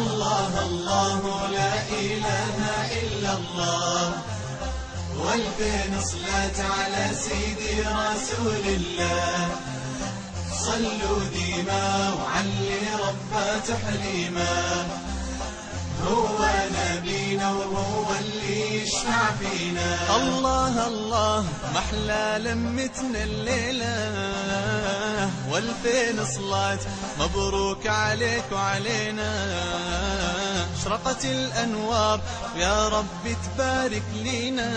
الله الله لا إله إلا الله. والفين صلاة على سيدي رسول الله. صلوا ديما وعلي ربه تحليما. هو نبينا وهو اللي يشفع فينا الله الله محلى لمتنا الليلة. والفين صلاة مبروك عليك وعلينا. اشرقت الأنوار. يا رب تبارك لينا.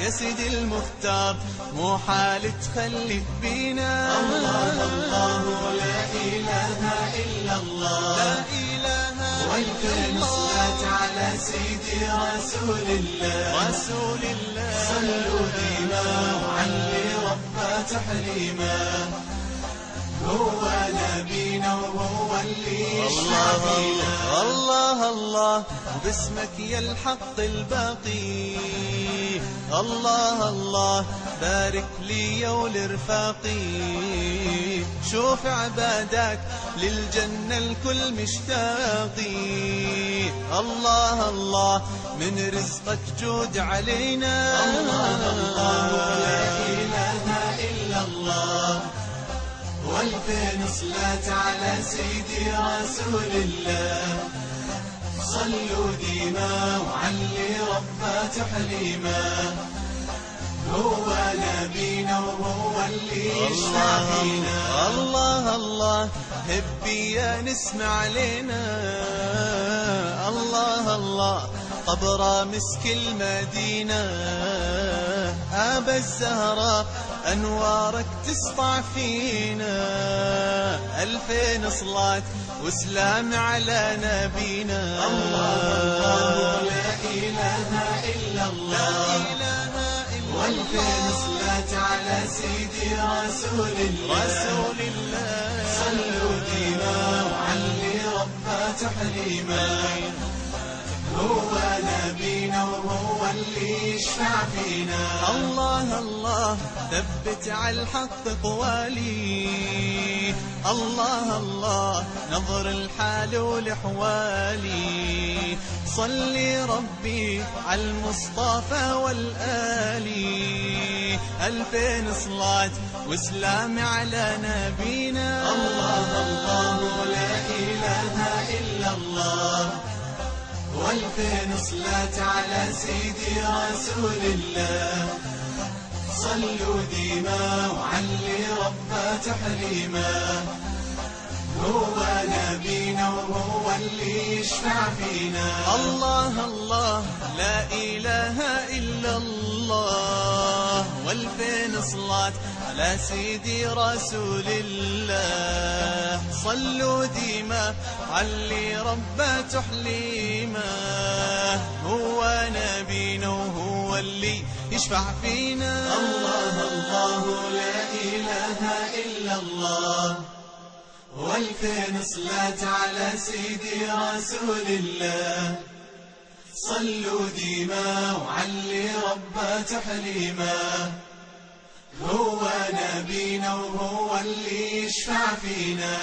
يا سيدي المختار مو حال تخليك بينا. الله الله لا إله إلا الله لا إله والكل صلاة على سيدي رسول الله. رسول الله. صلوا ديما وعلي ربه تحريما. هو نبينا وهو اللي الله الله الله. باسمك يا الحق الباقي. الله الله. بارك لي ولرفاقي. شوف عبادك للجنة الكل مشتاقي. الله الله. من رزقك جود علينا. الله الله. والفين صلاة على سيدي رسول الله. صلوا ديما وعلي ربه تحليما. هو نبينا وهو اللي يشفع فينا الله الله هبي يا نسمع علينا. الله الله قبر مسك المدينة. أبا الزهراء أنوارك تسطع فينا. ألفين صلاة وسلام على نبينا. الله الله. لا إله إلا لا الله. وألفين صلاة على سيدي رسول الله. رسول الله صلوا ديما وعلي ربه تحريما. هو وهو اللي يشفع فينا الله الله ثبت على الحق قوالي. الله الله نظر الحال والحوالي صلي ربي على المصطفى والآلي. ألفين صلاة وسلام على نبينا. الله الله لا إله إلا الله. وألفين صلاة على سيدي رسول الله. صلوا ديما وعلي ربه تحريما. هو نبينا وهو اللي يشفع فينا الله الله لا إله إلا الله. والفين صلاة على سيدي رسول الله. صلوا ديما علي ربه تحليما. اللي يشفع فينا. الله الله لا إله إلا الله. والفين صلاة على سيدي رسول الله. صلوا ديما وعلي ربه تحليما. هو نبينا وهو اللي يشفع فينا.